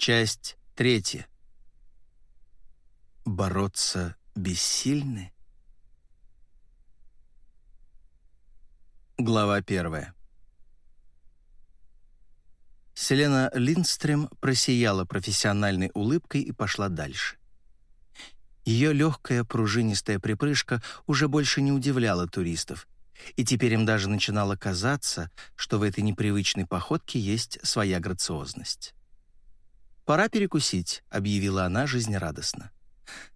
Часть третья. Бороться бессильны? Глава первая. Селена Линдстрем просияла профессиональной улыбкой и пошла дальше. Ее легкая пружинистая припрыжка уже больше не удивляла туристов, и теперь им даже начинало казаться, что в этой непривычной походке есть своя грациозность. «Пора перекусить», — объявила она жизнерадостно.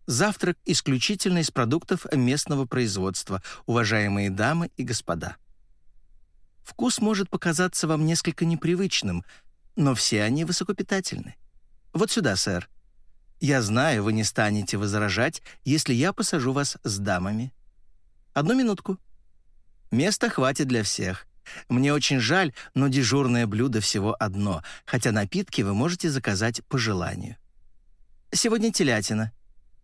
«Завтрак исключительно из продуктов местного производства, уважаемые дамы и господа. Вкус может показаться вам несколько непривычным, но все они высокопитательны. Вот сюда, сэр. Я знаю, вы не станете возражать, если я посажу вас с дамами. Одну минутку. Места хватит для всех. Мне очень жаль, но дежурное блюдо всего одно, хотя напитки вы можете заказать по желанию. Сегодня телятина.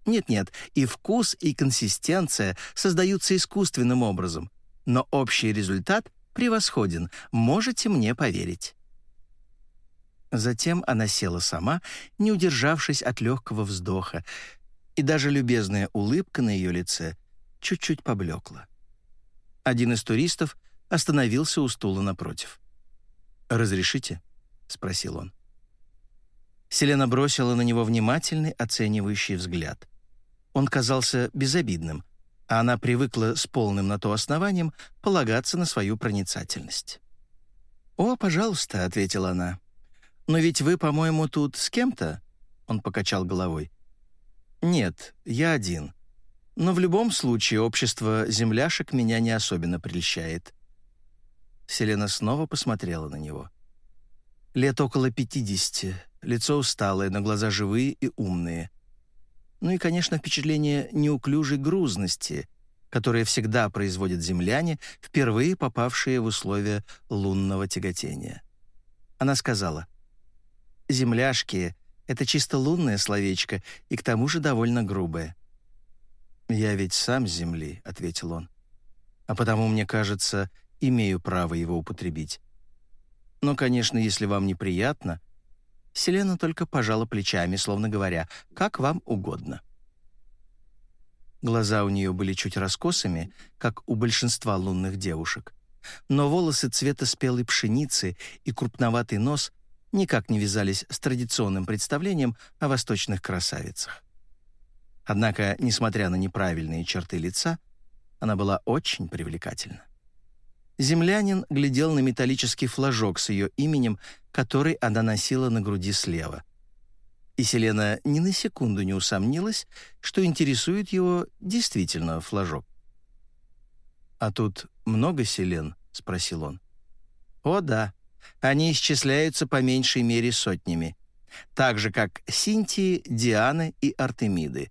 Нет-нет, и вкус, и консистенция создаются искусственным образом, но общий результат превосходен, можете мне поверить. Затем она села сама, не удержавшись от легкого вздоха, и даже любезная улыбка на ее лице чуть-чуть поблекла. Один из туристов остановился у стула напротив. «Разрешите?» — спросил он. Селена бросила на него внимательный, оценивающий взгляд. Он казался безобидным, а она привыкла с полным на то основанием полагаться на свою проницательность. «О, пожалуйста», — ответила она. «Но ведь вы, по-моему, тут с кем-то?» Он покачал головой. «Нет, я один. Но в любом случае общество земляшек меня не особенно прельщает». Селена снова посмотрела на него. Лет около пятидесяти, лицо усталое, но глаза живые и умные. Ну и, конечно, впечатление неуклюжей грузности, которое всегда производят земляне, впервые попавшие в условия лунного тяготения. Она сказала, «Земляшки — это чисто лунное словечко и к тому же довольно грубое». «Я ведь сам с земли», — ответил он. «А потому, мне кажется, имею право его употребить. Но, конечно, если вам неприятно...» Селена только пожала плечами, словно говоря, «как вам угодно». Глаза у нее были чуть раскосыми, как у большинства лунных девушек. Но волосы цвета спелой пшеницы и крупноватый нос никак не вязались с традиционным представлением о восточных красавицах. Однако, несмотря на неправильные черты лица, она была очень привлекательна. Землянин глядел на металлический флажок с ее именем, который она носила на груди слева. И Селена ни на секунду не усомнилась, что интересует его действительно флажок. «А тут много селен?» — спросил он. «О, да. Они исчисляются по меньшей мере сотнями. Так же, как Синтии, Дианы и Артемиды.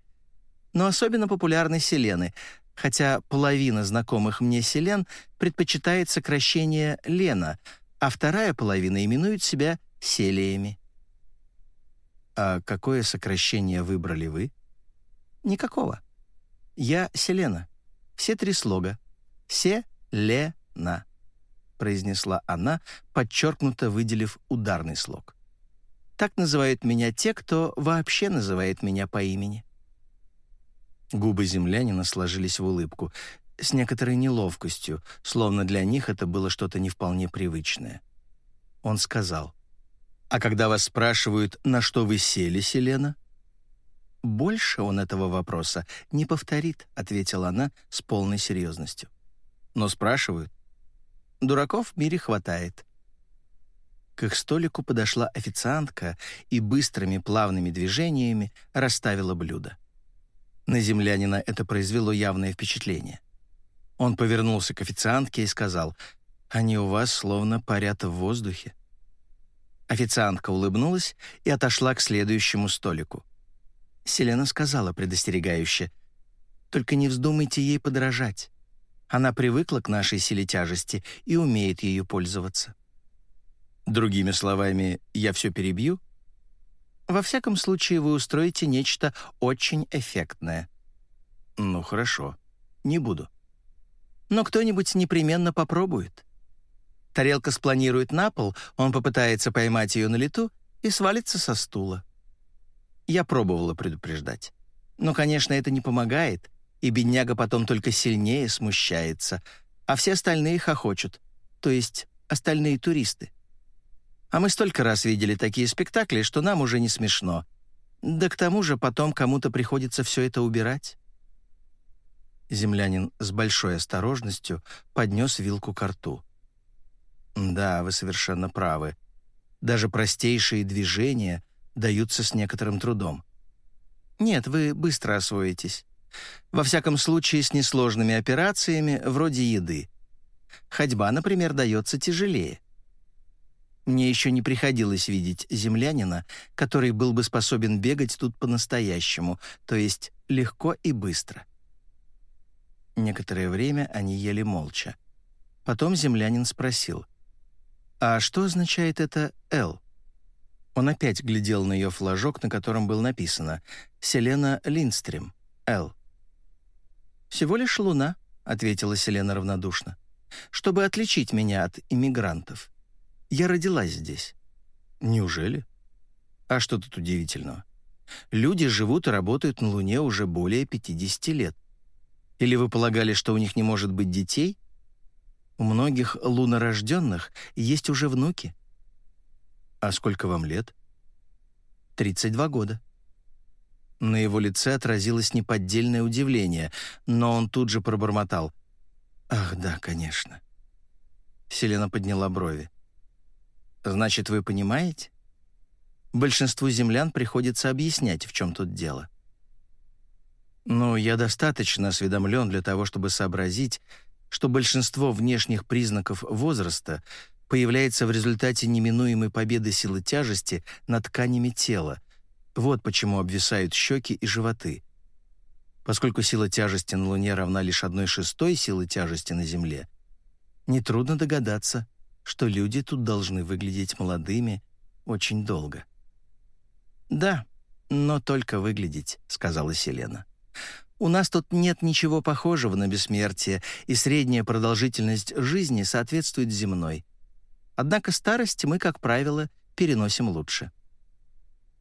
Но особенно популярны селены, хотя половина знакомых мне селен предпочитает сокращение «Лена», а вторая половина именует себя селиями. А какое сокращение выбрали вы? Никакого. Я Селена. Все три слога. Се-ле-на, произнесла она, подчеркнуто выделив ударный слог. Так называют меня те, кто вообще называет меня по имени. Губы землянина сложились в улыбку, с некоторой неловкостью, словно для них это было что-то не вполне привычное. Он сказал, «А когда вас спрашивают, на что вы сели, Селена?» «Больше он этого вопроса не повторит», — ответила она с полной серьезностью. «Но спрашивают. Дураков в мире хватает». К их столику подошла официантка и быстрыми плавными движениями расставила блюдо. На землянина это произвело явное впечатление. Он повернулся к официантке и сказал, «Они у вас словно парят в воздухе». Официантка улыбнулась и отошла к следующему столику. Селена сказала предостерегающе, «Только не вздумайте ей подражать. Она привыкла к нашей силе тяжести и умеет ею пользоваться». Другими словами, я все перебью? Во всяком случае, вы устроите нечто очень эффектное. Ну, хорошо. Не буду. Но кто-нибудь непременно попробует. Тарелка спланирует на пол, он попытается поймать ее на лету, и свалится со стула. Я пробовала предупреждать. Но, конечно, это не помогает, и бедняга потом только сильнее смущается, а все остальные хохочут, то есть остальные туристы. А мы столько раз видели такие спектакли, что нам уже не смешно. Да к тому же потом кому-то приходится все это убирать. Землянин с большой осторожностью поднес вилку к рту. «Да, вы совершенно правы. Даже простейшие движения даются с некоторым трудом. Нет, вы быстро освоитесь. Во всяком случае, с несложными операциями, вроде еды. Ходьба, например, дается тяжелее. Мне еще не приходилось видеть землянина, который был бы способен бегать тут по-настоящему, то есть легко и быстро. Некоторое время они ели молча. Потом землянин спросил, «А что означает это «Л»?» Он опять глядел на ее флажок, на котором было написано «Селена Линдстрим, Л». «Всего лишь луна», — ответила Селена равнодушно, «чтобы отличить меня от иммигрантов. Я родилась здесь». «Неужели?» «А что тут удивительного? Люди живут и работают на Луне уже более 50 лет. Или вы полагали, что у них не может быть детей? У многих лунорожденных есть уже внуки». «А сколько вам лет?» «32 года». На его лице отразилось неподдельное удивление, но он тут же пробормотал. «Ах, да, конечно». Селена подняла брови. «Значит, вы понимаете? Большинству землян приходится объяснять, в чем тут дело». «Ну, я достаточно осведомлен для того, чтобы сообразить, что большинство внешних признаков возраста появляется в результате неминуемой победы силы тяжести над тканями тела, вот почему обвисают щеки и животы. Поскольку сила тяжести на Луне равна лишь одной шестой силы тяжести на Земле, нетрудно догадаться, что люди тут должны выглядеть молодыми очень долго. «Да, но только выглядеть», — сказала Селена. «У нас тут нет ничего похожего на бессмертие, и средняя продолжительность жизни соответствует земной. Однако старость мы, как правило, переносим лучше».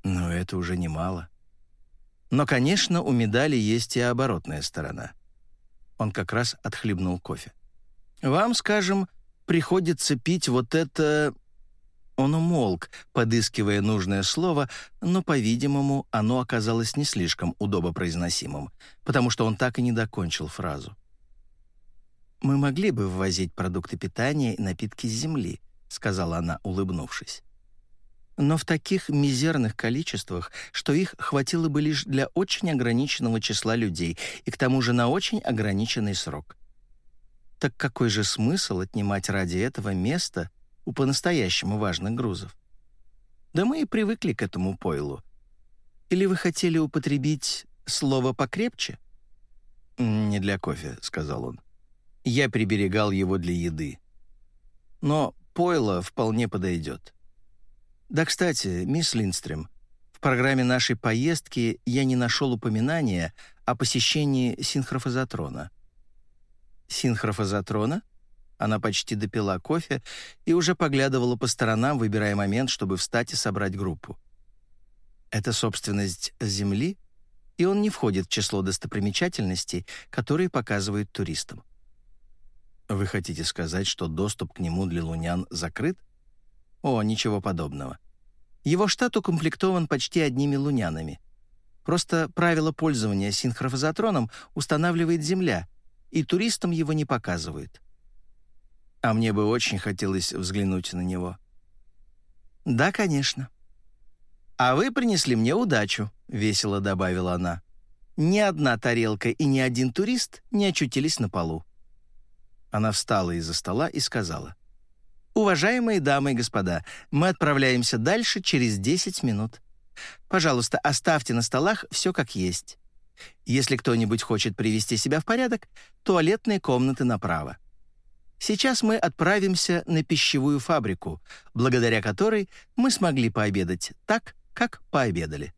Но это уже немало. Но, конечно, у медали есть и оборотная сторона. Он как раз отхлебнул кофе. «Вам, скажем, приходится пить вот это...» Он умолк, подыскивая нужное слово, но, по-видимому, оно оказалось не слишком удобопроизносимым, потому что он так и не докончил фразу. «Мы могли бы ввозить продукты питания и напитки с земли», — сказала она, улыбнувшись но в таких мизерных количествах, что их хватило бы лишь для очень ограниченного числа людей и к тому же на очень ограниченный срок. Так какой же смысл отнимать ради этого место у по-настоящему важных грузов? Да мы и привыкли к этому пойлу. Или вы хотели употребить слово покрепче? «Не для кофе», — сказал он. «Я приберегал его для еды. Но пойло вполне подойдет». Да, кстати, мисс Линдстрем, в программе нашей поездки я не нашел упоминания о посещении синхрофазотрона. Синхрофазотрона? Она почти допила кофе и уже поглядывала по сторонам, выбирая момент, чтобы встать и собрать группу. Это собственность Земли, и он не входит в число достопримечательностей, которые показывают туристам. Вы хотите сказать, что доступ к нему для лунян закрыт? О, ничего подобного. Его штат укомплектован почти одними лунянами. Просто правило пользования синхрофазотроном устанавливает Земля, и туристам его не показывают. А мне бы очень хотелось взглянуть на него. Да, конечно. А вы принесли мне удачу, весело добавила она. Ни одна тарелка и ни один турист не очутились на полу. Она встала из-за стола и сказала: Уважаемые дамы и господа, мы отправляемся дальше через 10 минут. Пожалуйста, оставьте на столах все как есть. Если кто-нибудь хочет привести себя в порядок, туалетные комнаты направо. Сейчас мы отправимся на пищевую фабрику, благодаря которой мы смогли пообедать так, как пообедали.